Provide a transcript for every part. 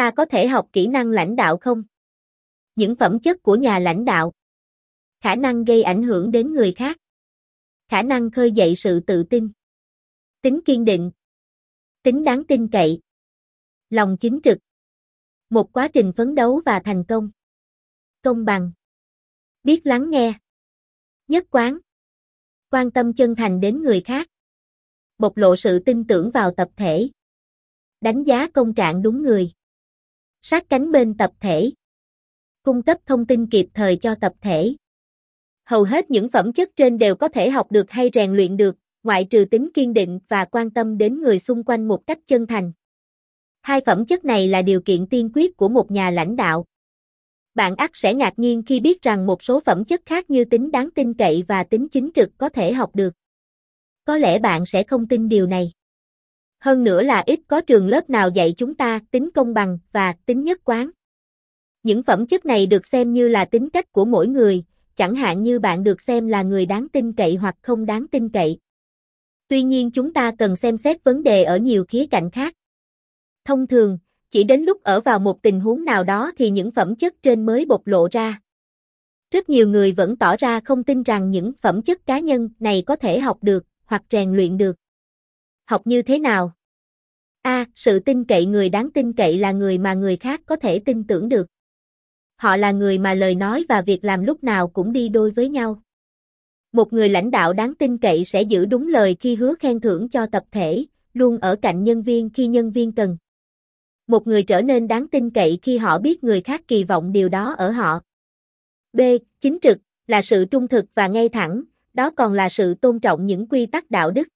Ta có thể học kỹ năng lãnh đạo không? Những phẩm chất của nhà lãnh đạo. Khả năng gây ảnh hưởng đến người khác. Khả năng khơi dậy sự tự tin. Tính kiên định. Tính đáng tin cậy. Lòng chính trực. Một quá trình phấn đấu và thành công. Công bằng. Biết lắng nghe. Nhất quán. Quan tâm chân thành đến người khác. Bộc lộ sự tin tưởng vào tập thể. Đánh giá công trạng đúng người. Sát cánh bên tập thể. Cung cấp thông tin kịp thời cho tập thể. Hầu hết những phẩm chất trên đều có thể học được hay rèn luyện được, ngoại trừ tính kiên định và quan tâm đến người xung quanh một cách chân thành. Hai phẩm chất này là điều kiện tiên quyết của một nhà lãnh đạo. Bạn ắt sẽ ngạc nhiên khi biết rằng một số phẩm chất khác như tính đáng tin cậy và tính chính trực có thể học được. Có lẽ bạn sẽ không tin điều này. Hơn nữa là ít có trường lớp nào dạy chúng ta tính công bằng và tính nhất quán. Những phẩm chất này được xem như là tính cách của mỗi người, chẳng hạn như bạn được xem là người đáng tin cậy hoặc không đáng tin cậy. Tuy nhiên chúng ta cần xem xét vấn đề ở nhiều khía cạnh khác. Thông thường, chỉ đến lúc ở vào một tình huống nào đó thì những phẩm chất trên mới bộc lộ ra. Rất nhiều người vẫn tỏ ra không tin rằng những phẩm chất cá nhân này có thể học được hoặc rèn luyện được. Học như thế nào? A. sự tin cậy người đáng tin cậy là người mà người khác có thể tin tưởng được. Họ là người mà lời nói và việc làm lúc nào cũng đi đôi với nhau. Một người lãnh đạo đáng tin cậy sẽ giữ đúng lời khi hứa khen thưởng cho tập thể, luôn ở cạnh nhân viên khi nhân viên cần. Một người trở nên đáng tin cậy khi họ biết người khác kỳ vọng điều đó ở họ. B. Chính trực, là sự trung thực và ngay thẳng, đó còn là sự tôn trọng những quy tắc đạo đức.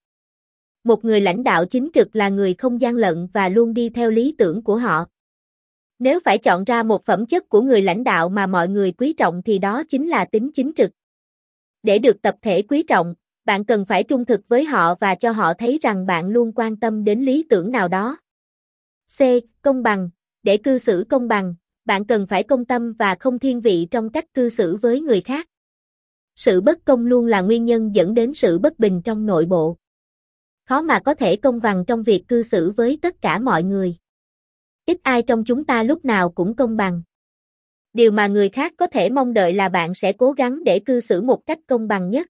Một người lãnh đạo chính trực là người không gian lận và luôn đi theo lý tưởng của họ. Nếu phải chọn ra một phẩm chất của người lãnh đạo mà mọi người quý trọng thì đó chính là tính chính trực. Để được tập thể quý trọng, bạn cần phải trung thực với họ và cho họ thấy rằng bạn luôn quan tâm đến lý tưởng nào đó. C. Công bằng. Để cư xử công bằng, bạn cần phải công tâm và không thiên vị trong cách cư xử với người khác. Sự bất công luôn là nguyên nhân dẫn đến sự bất bình trong nội bộ. Khó mà có thể công bằng trong việc cư xử với tất cả mọi người. Ít ai trong chúng ta lúc nào cũng công bằng. Điều mà người khác có thể mong đợi là bạn sẽ cố gắng để cư xử một cách công bằng nhất.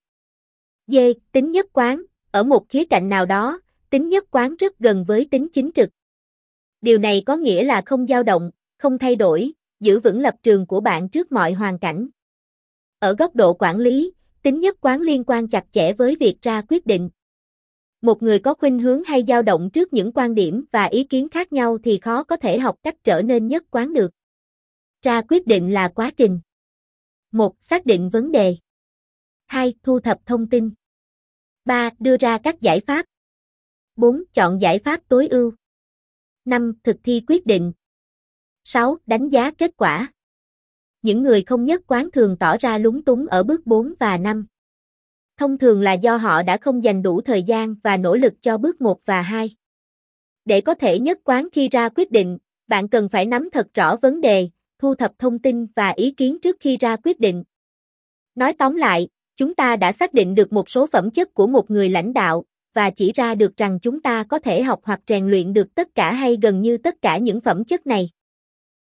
D. Tính nhất quán. Ở một khía cạnh nào đó, tính nhất quán rất gần với tính chính trực. Điều này có nghĩa là không dao động, không thay đổi, giữ vững lập trường của bạn trước mọi hoàn cảnh. Ở góc độ quản lý, tính nhất quán liên quan chặt chẽ với việc ra quyết định. Một người có khuynh hướng hay dao động trước những quan điểm và ý kiến khác nhau thì khó có thể học cách trở nên nhất quán được. Ra quyết định là quá trình. 1. Xác định vấn đề. 2. Thu thập thông tin. 3. Đưa ra các giải pháp. 4. Chọn giải pháp tối ưu. 5. Thực thi quyết định. 6. Đánh giá kết quả. Những người không nhất quán thường tỏ ra lúng túng ở bước 4 và 5. Thông thường là do họ đã không dành đủ thời gian và nỗ lực cho bước 1 và 2. Để có thể nhất quán khi ra quyết định, bạn cần phải nắm thật rõ vấn đề, thu thập thông tin và ý kiến trước khi ra quyết định. Nói tóm lại, chúng ta đã xác định được một số phẩm chất của một người lãnh đạo và chỉ ra được rằng chúng ta có thể học hoặc rèn luyện được tất cả hay gần như tất cả những phẩm chất này.